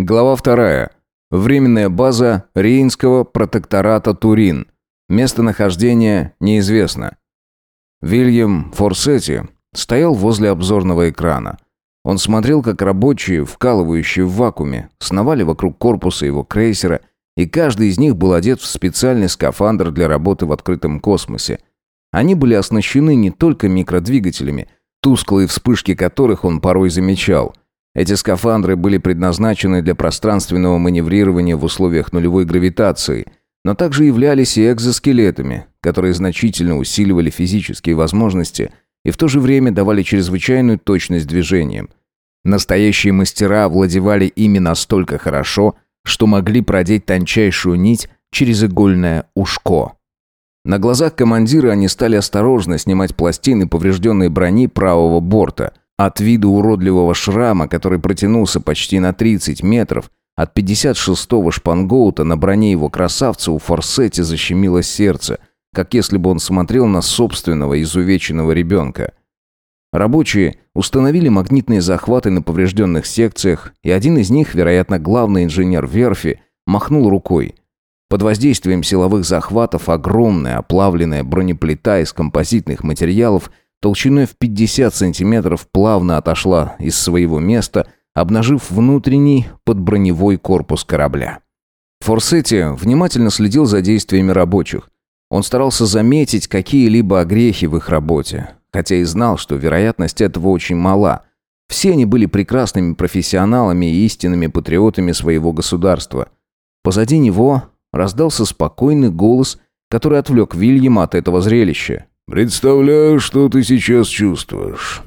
Глава вторая. Временная база Рейнского протектората Турин. Местонахождение неизвестно. Вильям Форсетти стоял возле обзорного экрана. Он смотрел, как рабочие, вкалывающие в вакууме, сновали вокруг корпуса его крейсера, и каждый из них был одет в специальный скафандр для работы в открытом космосе. Они были оснащены не только микродвигателями, тусклые вспышки которых он порой замечал. Эти скафандры были предназначены для пространственного маневрирования в условиях нулевой гравитации, но также являлись и экзоскелетами, которые значительно усиливали физические возможности – и в то же время давали чрезвычайную точность движениям. Настоящие мастера овладевали ими настолько хорошо, что могли продеть тончайшую нить через игольное ушко. На глазах командира они стали осторожно снимать пластины поврежденной брони правого борта. От вида уродливого шрама, который протянулся почти на 30 метров, от 56-го шпангоута на броне его красавца у Форсетти защемило сердце, как если бы он смотрел на собственного изувеченного ребенка. Рабочие установили магнитные захваты на поврежденных секциях, и один из них, вероятно, главный инженер верфи, махнул рукой. Под воздействием силовых захватов огромная оплавленная бронеплита из композитных материалов толщиной в 50 сантиметров плавно отошла из своего места, обнажив внутренний подброневой корпус корабля. Форсетти внимательно следил за действиями рабочих. Он старался заметить какие-либо огрехи в их работе, хотя и знал, что вероятность этого очень мала. Все они были прекрасными профессионалами и истинными патриотами своего государства. Позади него раздался спокойный голос, который отвлек Вильяма от этого зрелища. «Представляю, что ты сейчас чувствуешь».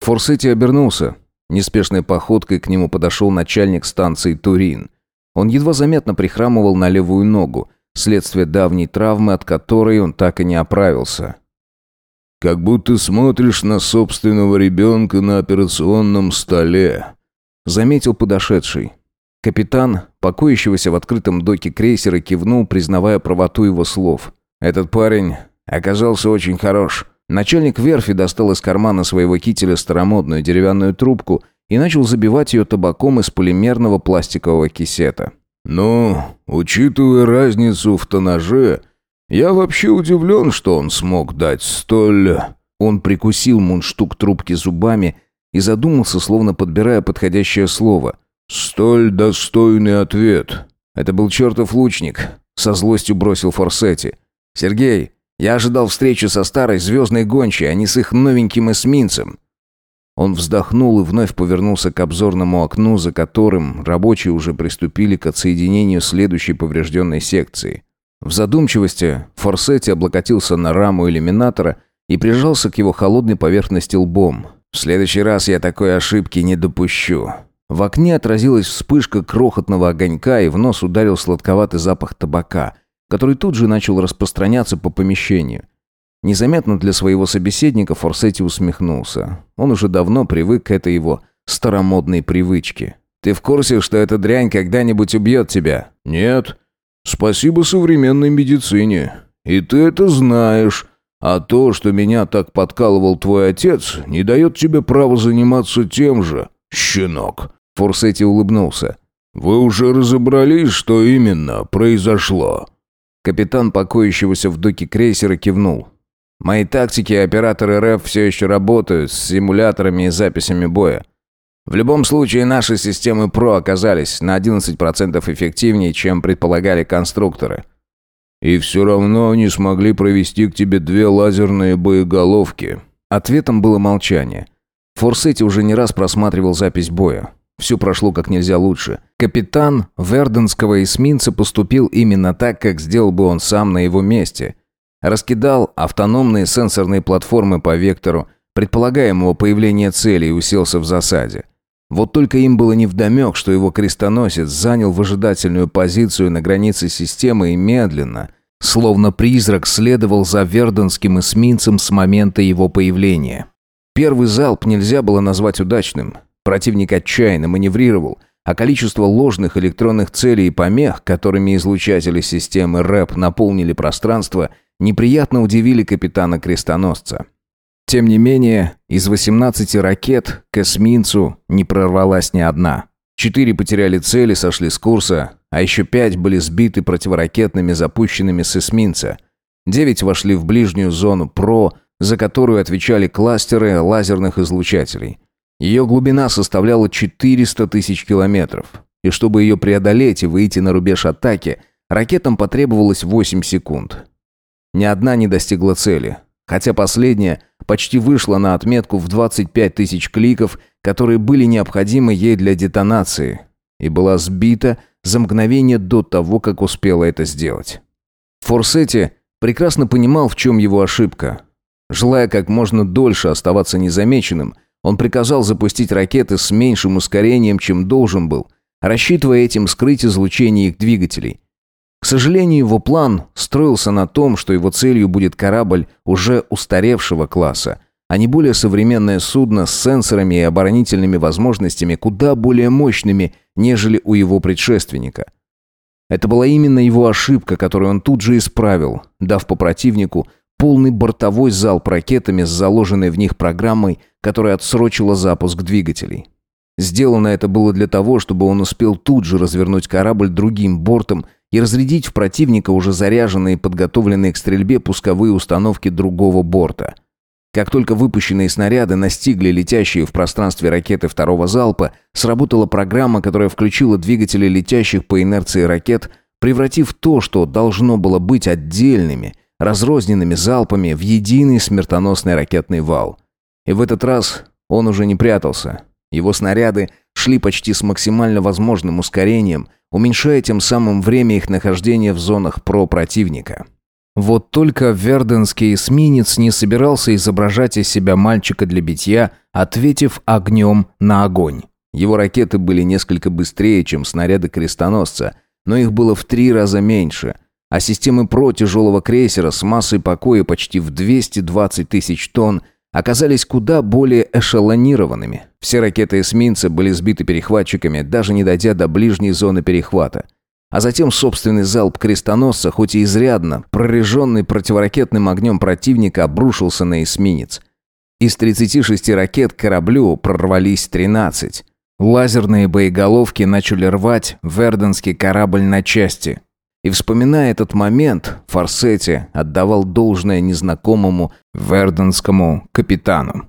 Форсетти обернулся. Неспешной походкой к нему подошел начальник станции Турин. Он едва заметно прихрамывал на левую ногу – следствие давней травмы, от которой он так и не оправился. «Как будто смотришь на собственного ребенка на операционном столе», — заметил подошедший. Капитан, покоящегося в открытом доке крейсера, кивнул, признавая правоту его слов. «Этот парень оказался очень хорош». Начальник верфи достал из кармана своего кителя старомодную деревянную трубку и начал забивать ее табаком из полимерного пластикового кисета. «Ну, учитывая разницу в тонаже, я вообще удивлен, что он смог дать столь...» Он прикусил мундштук трубки зубами и задумался, словно подбирая подходящее слово. «Столь достойный ответ». Это был чертов лучник. Со злостью бросил Форсетти. «Сергей, я ожидал встречи со старой звездной гончей, а не с их новеньким эсминцем. Он вздохнул и вновь повернулся к обзорному окну, за которым рабочие уже приступили к отсоединению следующей поврежденной секции. В задумчивости Форсетти облокотился на раму иллюминатора и прижался к его холодной поверхности лбом. «В следующий раз я такой ошибки не допущу». В окне отразилась вспышка крохотного огонька, и в нос ударил сладковатый запах табака, который тут же начал распространяться по помещению. Незаметно для своего собеседника Форсетти усмехнулся. Он уже давно привык к этой его старомодной привычке. «Ты в курсе, что эта дрянь когда-нибудь убьет тебя?» «Нет. Спасибо современной медицине. И ты это знаешь. А то, что меня так подкалывал твой отец, не дает тебе права заниматься тем же, щенок». Форсетти улыбнулся. «Вы уже разобрались, что именно произошло?» Капитан покоящегося в доке крейсера кивнул. Мои тактики и операторы РФ все еще работают с симуляторами и записями боя. В любом случае, наши системы ПРО оказались на 11% эффективнее, чем предполагали конструкторы. И все равно они смогли провести к тебе две лазерные боеголовки. Ответом было молчание. Форсетти уже не раз просматривал запись боя. Все прошло как нельзя лучше. Капитан Верденского эсминца поступил именно так, как сделал бы он сам на его месте – Раскидал автономные сенсорные платформы по вектору предполагаемого появления цели и уселся в засаде. Вот только им было невдомек, что его крестоносец занял выжидательную позицию на границе системы и медленно, словно призрак, следовал за верденским эсминцем с момента его появления. Первый залп нельзя было назвать удачным. Противник отчаянно маневрировал, а количество ложных электронных целей и помех, которыми излучатели системы РЭП наполнили пространство, неприятно удивили капитана-крестоносца. Тем не менее, из 18 ракет к эсминцу не прорвалась ни одна. Четыре потеряли цели, сошли с курса, а еще пять были сбиты противоракетными, запущенными с эсминца. Девять вошли в ближнюю зону ПРО, за которую отвечали кластеры лазерных излучателей. Ее глубина составляла 400 тысяч километров. И чтобы ее преодолеть и выйти на рубеж атаки, ракетам потребовалось 8 секунд. Ни одна не достигла цели, хотя последняя почти вышла на отметку в 25 тысяч кликов, которые были необходимы ей для детонации, и была сбита за мгновение до того, как успела это сделать. Форсетти прекрасно понимал, в чем его ошибка. Желая как можно дольше оставаться незамеченным, он приказал запустить ракеты с меньшим ускорением, чем должен был, рассчитывая этим скрыть излучение их двигателей. К сожалению, его план строился на том, что его целью будет корабль уже устаревшего класса, а не более современное судно с сенсорами и оборонительными возможностями куда более мощными, нежели у его предшественника. Это была именно его ошибка, которую он тут же исправил, дав по противнику полный бортовой залп ракетами с заложенной в них программой, которая отсрочила запуск двигателей. Сделано это было для того, чтобы он успел тут же развернуть корабль другим бортом и разрядить в противника уже заряженные и подготовленные к стрельбе пусковые установки другого борта. Как только выпущенные снаряды настигли летящие в пространстве ракеты второго залпа, сработала программа, которая включила двигатели летящих по инерции ракет, превратив то, что должно было быть отдельными, разрозненными залпами в единый смертоносный ракетный вал. И в этот раз он уже не прятался. Его снаряды шли почти с максимально возможным ускорением, уменьшая тем самым время их нахождения в зонах про противника. Вот только верденский эсминец не собирался изображать из себя мальчика для битья, ответив огнем на огонь. Его ракеты были несколько быстрее, чем снаряды крестоносца, но их было в три раза меньше, а системы ПРО тяжелого крейсера с массой покоя почти в 220 тысяч тонн оказались куда более эшелонированными. Все ракеты эсминца были сбиты перехватчиками, даже не дойдя до ближней зоны перехвата. А затем собственный залп крестоносца, хоть и изрядно, прореженный противоракетным огнем противника, обрушился на эсминец. Из 36 ракет к кораблю прорвались 13. Лазерные боеголовки начали рвать верденский корабль на части – и вспоминая этот момент, Форсетти отдавал должное незнакомому верденскому капитану.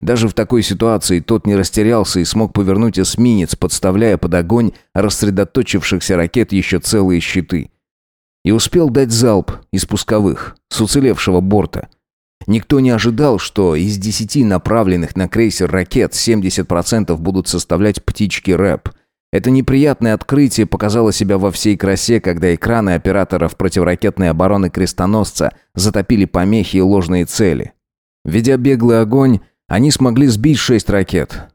Даже в такой ситуации тот не растерялся и смог повернуть эсминец, подставляя под огонь рассредоточившихся ракет еще целые щиты. И успел дать залп из пусковых, с уцелевшего борта. Никто не ожидал, что из десяти направленных на крейсер ракет 70% будут составлять птички рэп – это неприятное открытие показало себя во всей красе, когда экраны операторов противоракетной обороны крестоносца затопили помехи и ложные цели. Ведя беглый огонь, они смогли сбить шесть ракет.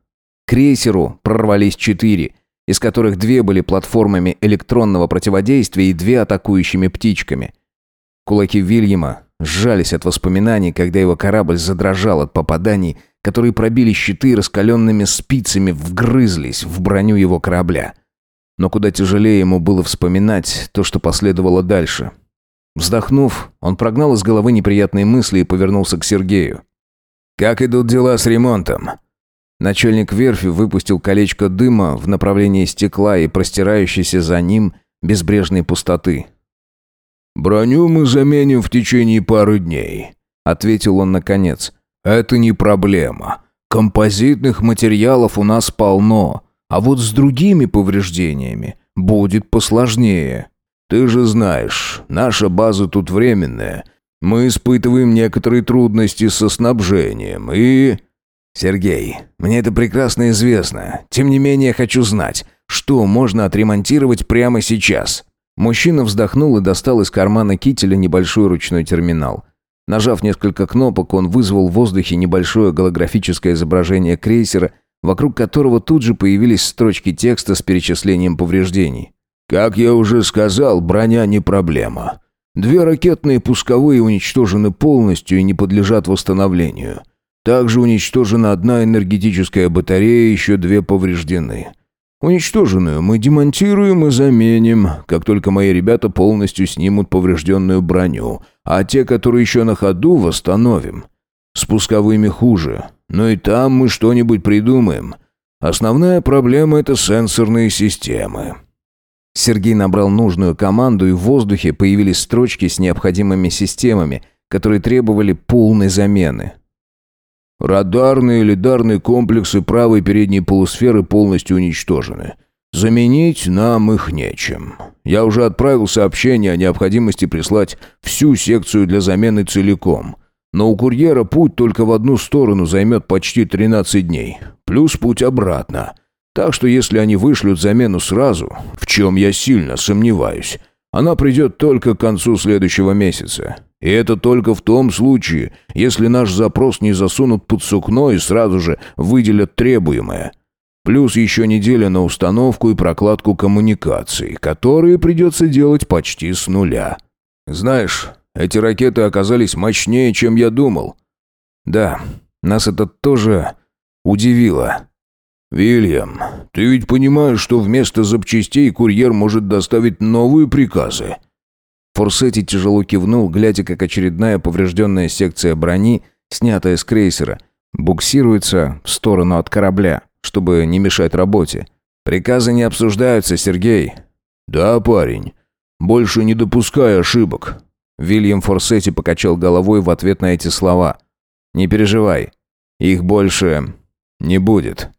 Крейсеру прорвались четыре, из которых две были платформами электронного противодействия и две атакующими птичками. Кулаки Вильяма сжались от воспоминаний, когда его корабль задрожал от попаданий, которые пробили щиты раскаленными спицами, вгрызлись в броню его корабля. Но куда тяжелее ему было вспоминать то, что последовало дальше. Вздохнув, он прогнал из головы неприятные мысли и повернулся к Сергею. «Как идут дела с ремонтом?» Начальник верфи выпустил колечко дыма в направлении стекла и простирающейся за ним безбрежной пустоты. «Броню мы заменим в течение пары дней», — ответил он наконец. Это не проблема. Композитных материалов у нас полно, а вот с другими повреждениями будет посложнее. Ты же знаешь, наша база тут временная. Мы испытываем некоторые трудности со снабжением и... Сергей, мне это прекрасно известно. Тем не менее, хочу знать, что можно отремонтировать прямо сейчас. Мужчина вздохнул и достал из кармана кителя небольшой ручной терминал. Нажав несколько кнопок, он вызвал в воздухе небольшое голографическое изображение крейсера, вокруг которого тут же появились строчки текста с перечислением повреждений. «Как я уже сказал, броня не проблема. Две ракетные пусковые уничтожены полностью и не подлежат восстановлению. Также уничтожена одна энергетическая батарея, еще две повреждены. Уничтоженную мы демонтируем и заменим, как только мои ребята полностью снимут поврежденную броню, а те, которые еще на ходу, восстановим. С пусковыми хуже, но и там мы что-нибудь придумаем. Основная проблема – это сенсорные системы». Сергей набрал нужную команду, и в воздухе появились строчки с необходимыми системами, которые требовали полной замены. Радарные и лидарные комплексы правой передней полусферы полностью уничтожены. Заменить нам их нечем. Я уже отправил сообщение о необходимости прислать всю секцию для замены целиком. Но у курьера путь только в одну сторону займет почти 13 дней. Плюс путь обратно. Так что если они вышлют замену сразу, в чем я сильно сомневаюсь, она придет только к концу следующего месяца. И это только в том случае, если наш запрос не засунут под сукно и сразу же выделят требуемое. Плюс еще неделя на установку и прокладку коммуникаций, которые придется делать почти с нуля. Знаешь, эти ракеты оказались мощнее, чем я думал. Да, нас это тоже удивило. «Вильям, ты ведь понимаешь, что вместо запчастей курьер может доставить новые приказы?» Форсетти тяжело кивнул, глядя, как очередная поврежденная секция брони, снятая с крейсера, буксируется в сторону от корабля, чтобы не мешать работе. «Приказы не обсуждаются, Сергей». «Да, парень. Больше не допускай ошибок». Вильям Форсетти покачал головой в ответ на эти слова. «Не переживай. Их больше не будет».